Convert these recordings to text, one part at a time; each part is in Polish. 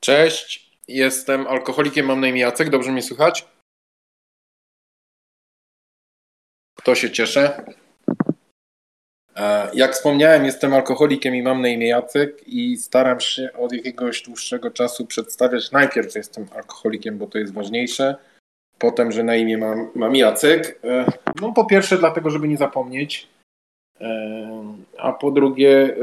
Cześć, jestem alkoholikiem, mam na imię Jacek, dobrze mnie słychać? Kto się cieszy? E, Jak wspomniałem, jestem alkoholikiem i mam na imię Jacek i staram się od jakiegoś dłuższego czasu przedstawiać najpierw, że jestem alkoholikiem, bo to jest ważniejsze, potem, że na imię mam, mam Jacek. E, No po pierwsze dlatego, żeby nie zapomnieć, E, a po drugie,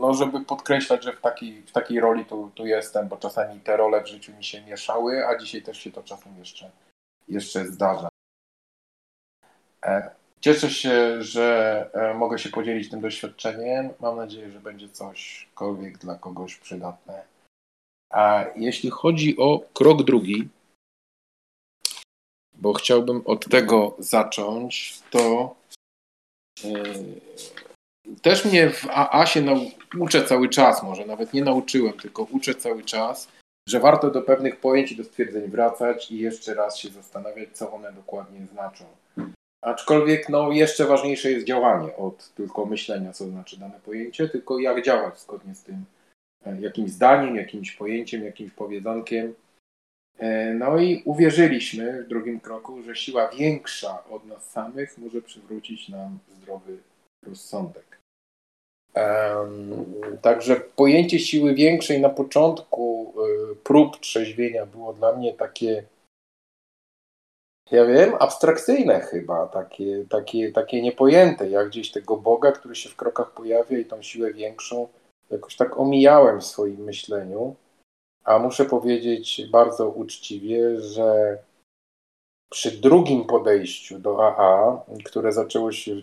no żeby podkreślać, że w takiej, w takiej roli tu, tu jestem, bo czasami te role w życiu mi się mieszały, a dzisiaj też się to czasem jeszcze, jeszcze zdarza. E, Cieszę się, że e, mogę się podzielić tym doświadczeniem. Mam nadzieję, że będzie cośkolwiek dla kogoś przydatne. A jeśli chodzi o krok drugi, bo chciałbym od tego zacząć, to e, też mnie w AA się nau- uczę cały czas, może nawet nie nauczyłem, tylko uczę cały czas, że warto do pewnych pojęć i do stwierdzeń wracać i jeszcze raz się zastanawiać, co one dokładnie znaczą. Aczkolwiek no, jeszcze ważniejsze jest działanie od tylko myślenia, co znaczy dane pojęcie, tylko jak działać zgodnie z tym e, jakimś zdaniem, jakimś pojęciem, jakimś powiedzonkiem. E, No i uwierzyliśmy w drugim kroku, że siła większa od nas samych może przywrócić nam zdrowy rozsądek. Także pojęcie siły większej na początku y, prób trzeźwienia było dla mnie takie, ja wiem, abstrakcyjne chyba, takie, takie, takie niepojęte. Jak gdzieś tego Boga, który się w krokach pojawia i tą siłę większą, jakoś tak omijałem w swoim myśleniu. A muszę powiedzieć bardzo uczciwie, że przy drugim podejściu do AA, które zaczęło się w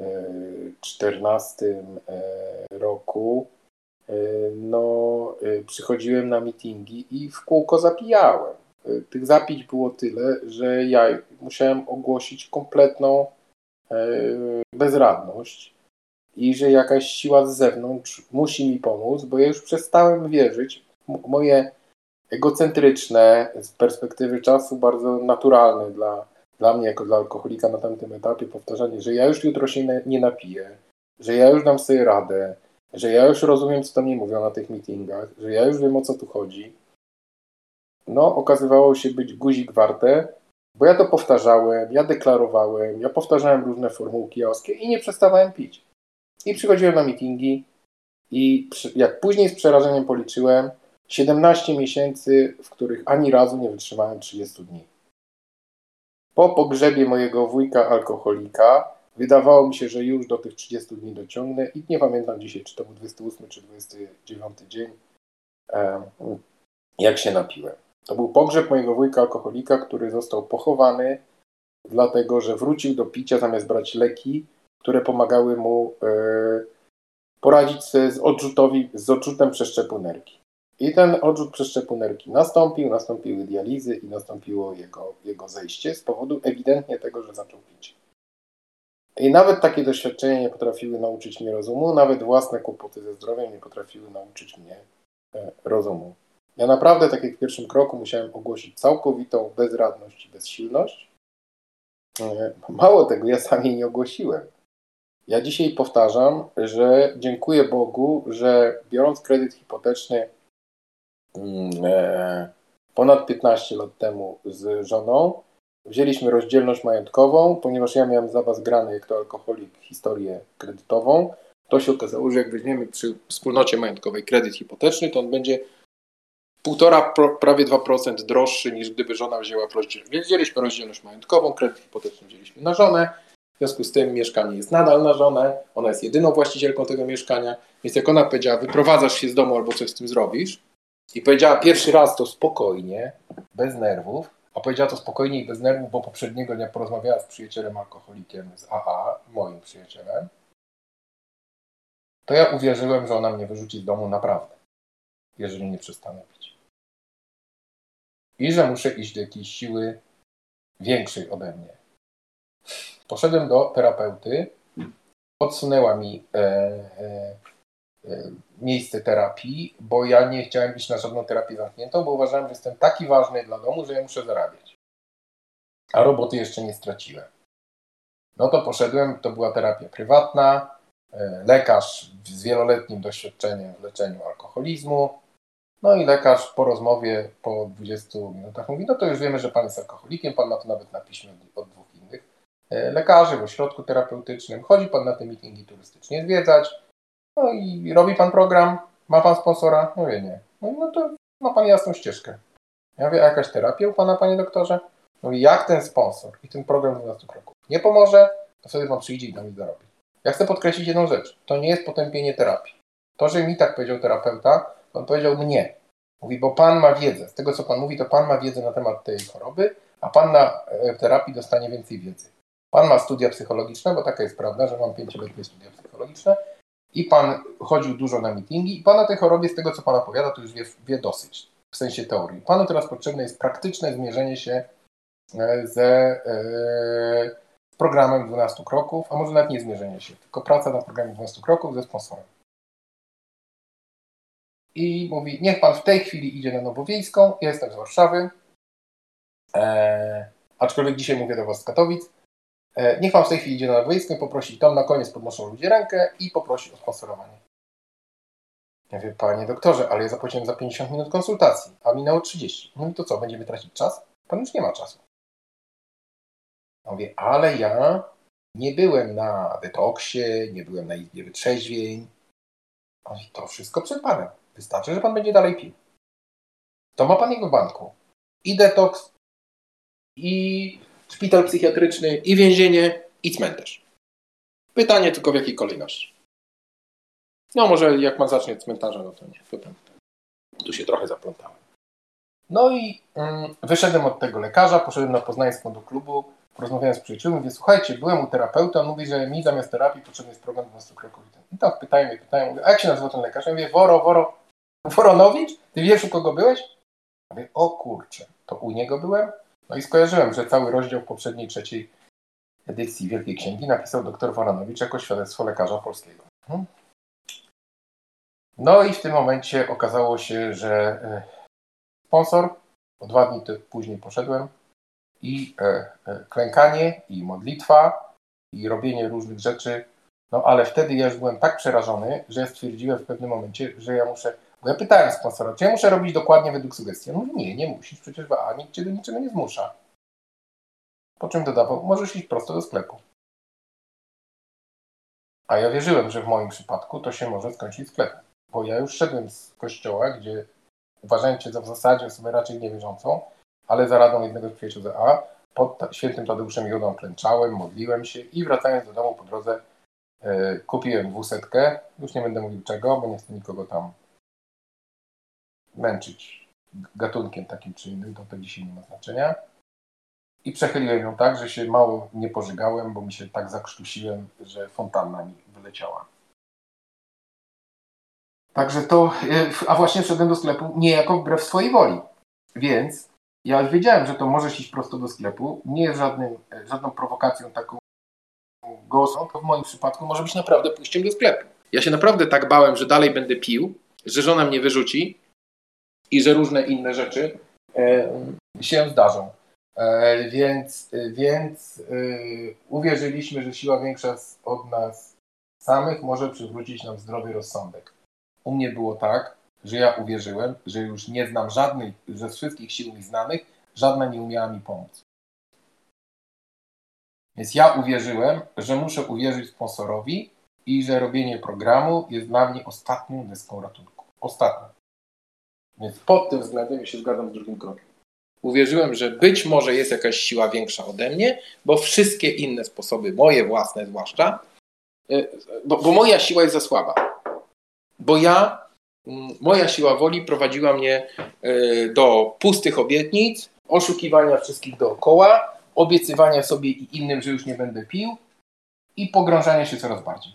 2014 roku, e, no, e, przychodziłem na mityngi i w kółko zapijałem. E, Tych zapić było tyle, że ja musiałem ogłosić kompletną e, bezradność i że jakaś siła z zewnątrz musi mi pomóc, bo ja już przestałem wierzyć. Moje egocentryczne, z perspektywy czasu bardzo naturalne dla, dla mnie jako dla alkoholika na tamtym etapie powtarzanie, że ja już jutro się nie, nie napiję, że ja już dam sobie radę, że ja już rozumiem, co tam mi mówią na tych meetingach, że ja już wiem, o co tu chodzi. No, okazywało się być guzik warte, bo ja to powtarzałem, ja deklarowałem, ja powtarzałem różne formułki jałowskie i nie przestawałem pić. I przychodziłem na meetingi i jak później z przerażeniem policzyłem, 17 miesięcy, w których ani razu nie wytrzymałem 30 dni. Po pogrzebie mojego wujka alkoholika wydawało mi się, że już do tych 30 dni dociągnę i nie pamiętam dzisiaj, czy to był 28 czy 29 dzień, jak się napiłem. To był pogrzeb mojego wujka alkoholika, który został pochowany dlatego, że wrócił do picia zamiast brać leki, które pomagały mu e, poradzić sobie z, odrzutowi, z odrzutem przeszczepu nerki. I ten odrzut nerki nastąpił, nastąpiły dializy i nastąpiło jego, jego zejście z powodu ewidentnie tego, że zaczął pić. I nawet takie doświadczenia nie potrafiły nauczyć mnie rozumu, nawet własne kłopoty ze zdrowiem nie potrafiły nauczyć mnie e, rozumu. Ja naprawdę, tak jak w pierwszym kroku, musiałem ogłosić całkowitą bezradność i bezsilność. E, Mało tego, ja sam jej nie ogłosiłem. Ja dzisiaj powtarzam, że dziękuję Bogu, że biorąc kredyt hipoteczny ponad 15 lat temu z żoną, wzięliśmy rozdzielność majątkową, ponieważ ja miałem za was grane, jak to alkoholik, historię kredytową. To się okazało, że jak weźmiemy przy wspólnocie majątkowej kredyt hipoteczny, to on będzie 1,5, pro- prawie 2% droższy niż gdyby żona wzięła w rozdzielność. Więc wzięliśmy rozdzielność majątkową, kredyt hipoteczny wzięliśmy na żonę, w związku z tym mieszkanie jest nadal na żonę, ona jest jedyną właścicielką tego mieszkania, więc jak ona powiedziała, wyprowadzasz się z domu albo coś z tym zrobisz, i powiedziała pierwszy raz to spokojnie, bez nerwów, a powiedziała to spokojnie i bez nerwów, bo poprzedniego dnia porozmawiała z przyjacielem alkoholikiem z AA, moim przyjacielem, to ja uwierzyłem, że ona mnie wyrzuci z domu naprawdę, jeżeli nie przestanę pić. I że muszę iść do jakiejś siły większej ode mnie. Poszedłem do terapeuty, podsunęła mi e, e, miejsce terapii, bo ja nie chciałem iść na żadną terapię zamkniętą, bo uważałem, że jestem taki ważny dla domu, że ja muszę zarabiać. A roboty jeszcze nie straciłem. No to poszedłem, to była terapia prywatna, e, lekarz z wieloletnim doświadczeniem w leczeniu alkoholizmu. No i lekarz po rozmowie po 20 minutach mówi, no to już wiemy, że pan jest alkoholikiem, pan ma to nawet na piśmie od, dwóch innych e, lekarzy w ośrodku terapeutycznym, chodzi pan na te meetingi turystycznie zwiedzać, no i robi pan program, ma pan sponsora? No wie nie. No, no to ma pan jasną ścieżkę. Ja mówię, a jakaś terapia u pana, panie doktorze? No i jak ten sponsor i ten program 12 kroków nie pomoże, to wtedy pan przyjdzie i na mi zarobi. Ja chcę podkreślić jedną rzecz. To nie jest potępienie terapii. To, że mi tak powiedział terapeuta, on powiedział mnie. Mówi, bo pan ma wiedzę. Z tego, co pan mówi, to pan ma wiedzę na temat tej choroby, a pan na e, terapii dostanie więcej wiedzy. Pan ma studia psychologiczne, bo taka jest prawda, że mam pięcioletnie studia psychologiczne i pan chodził dużo na meetingi i pan tej chorobie, z tego, co pan opowiada, to już wie, wie dosyć w sensie teorii. Panu teraz potrzebne jest praktyczne zmierzenie się e, ze e, programem 12 kroków, a może nawet nie zmierzenie się, tylko praca na programie 12 kroków ze sponsorem. I mówi, niech pan w tej chwili idzie na Nowowiejską, ja jestem z Warszawy, e, aczkolwiek dzisiaj mówię do was z Katowic, niech pan w tej chwili idzie na Nowowiejską, poprosi, tam na koniec podnoszą ludzie rękę i poprosi o sponsorowanie. Ja mówię, panie doktorze, ale ja zapłaciłem za 50 minut konsultacji, a minęło 30. No i to co, będziemy tracić czas? Pan już nie ma czasu. Ja mówię, ale ja nie byłem na detoksie, nie byłem na izbie wytrzeźwień. To wszystko przed panem. Wystarczy, że pan będzie dalej pił. To ma pan jego banku. I detoks, i szpital psychiatryczny, i więzienie, i cmentarz. Pytanie tylko w jakiej kolejności. No może jak pan zacznie od cmentarza, no to nie. To tam, tu się trochę zaplątałem. No i mm, wyszedłem od tego lekarza, poszedłem na poznańską do klubu, porozmawiałem z przyjaciółmi, mówię, słuchajcie, byłem u terapeuta, mówi, że mi zamiast terapii potrzebny jest program 12 kroków. I tam pytają mnie, pytają, mówię, a jak się nazywa ten lekarz? Ja mówię, Woro, Woro, Woronowicz? Ty wiesz, u kogo byłeś? Ja mówię, o kurczę, to u niego byłem? No i skojarzyłem, że cały rozdział poprzedniej, trzeciej edycji Wielkiej Księgi napisał dr Woronowicz jako świadectwo lekarza polskiego. Hmm? No i w tym momencie okazało się, że e, sponsor, dwa dni później poszedłem i e, e, klękanie, i modlitwa, i robienie różnych rzeczy. No ale wtedy ja już byłem tak przerażony, że stwierdziłem w pewnym momencie, że ja muszę. Bo ja pytałem sponsora, czy ja muszę robić dokładnie według sugestii. On mówi, nie, nie musisz, przecież a nikt cię do niczego nie zmusza. Po czym dodawał, możesz iść prosto do sklepu. A ja wierzyłem, że w moim przypadku to się może skończyć sklepem bo ja już szedłem z kościoła, gdzie uważałem się za w zasadzie osobę raczej niewierzącą, ale za radą jednego z przyjaciół A, pod świętym Tadeuszem Jodą klęczałem, modliłem się i wracając do domu po drodze e, kupiłem dwusetkę, już nie będę mówił czego, bo nie chcę nikogo tam męczyć gatunkiem takim czy innym, to to dzisiaj nie ma znaczenia. I przechyliłem ją tak, że się mało nie pożygałem, bo mi się tak zakrztusiłem, że fontanna mi wyleciała. Także to, e, a właśnie wszedłem do sklepu niejako wbrew swojej woli. Więc ja już wiedziałem, że to możesz iść prosto do sklepu. Nie jest żadnym, e, żadną prowokacją taką głosą. To w moim przypadku może być naprawdę pójściem do sklepu. Ja się naprawdę tak bałem, że dalej będę pił, że żona mnie wyrzuci i że różne inne rzeczy e, się zdarzą. E, więc więc e, uwierzyliśmy, że siła większa od nas samych może przywrócić nam zdrowy rozsądek. U mnie było tak, że ja uwierzyłem, że już nie znam żadnej, że z wszystkich sił mi znanych, żadna nie umiała mi pomóc. Więc ja uwierzyłem, że muszę uwierzyć sponsorowi i że robienie programu jest dla mnie ostatnią deską ratunku. Ostatnią. Więc pod tym względem się zgadzam z drugim krokiem. Uwierzyłem, że być może jest jakaś siła większa ode mnie, bo wszystkie inne sposoby, moje własne zwłaszcza, y, bo, bo moja siła jest za słaba bo ja, mm, moja siła woli prowadziła mnie e, do pustych obietnic, oszukiwania wszystkich dookoła, obiecywania sobie i innym, że już nie będę pił i pogrążania się coraz bardziej.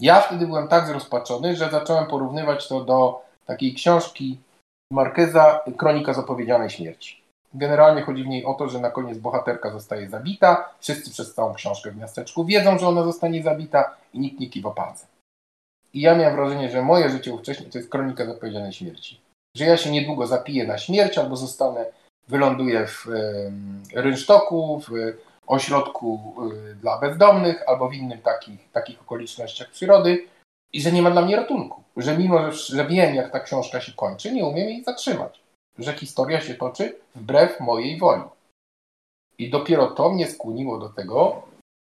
Ja wtedy byłem tak zrozpaczony, że zacząłem porównywać to do takiej książki Markeza Kronika zapowiedzianej śmierci. Generalnie chodzi w niej o to, że na koniec bohaterka zostaje zabita, wszyscy przez całą książkę w miasteczku wiedzą, że ona zostanie zabita i nikt nie kiwa palcem. I ja miałem wrażenie, że moje życie ówcześnie to jest kronika zapowiedzianej śmierci. Że ja się niedługo zapiję na śmierć albo zostanę, wyląduję w y, rynsztoku, w ośrodku y, dla bezdomnych albo w innych takich, takich okolicznościach przyrody i że nie ma dla mnie ratunku. Że mimo, że, wiem, jak ta książka się kończy, nie umiem jej zatrzymać. Że historia się toczy wbrew mojej woli. I dopiero to mnie skłoniło do tego,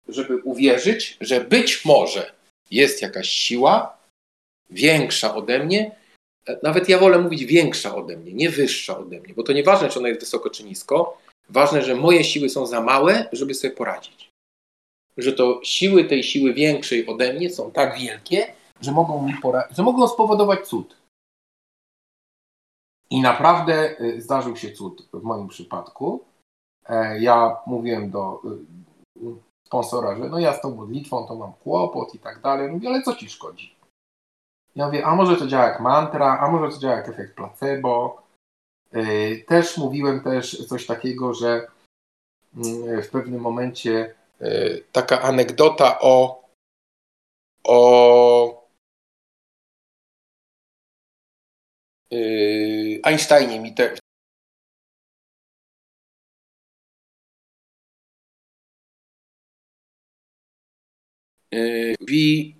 żeby uwierzyć, że być może jest jakaś siła większa ode mnie. Nawet ja wolę mówić większa ode mnie, nie wyższa ode mnie, bo to nieważne, czy ona jest wysoko czy nisko. Ważne, że moje siły są za małe, żeby sobie poradzić. Że to siły tej siły większej ode mnie są tak wielkie, że mogą że mogą spowodować cud. I naprawdę y, zdarzył się cud w moim przypadku. E, ja mówiłem do y, sponsora, że no ja z tą modlitwą to mam kłopot i tak dalej. Mówię, ale co ci szkodzi? Ja mówię, a może to działa jak mantra, a może to działa jak efekt placebo. E, też mówiłem też coś takiego, że mm, w pewnym momencie e, taka anegdota o, o Einsteinie mi te, mówi,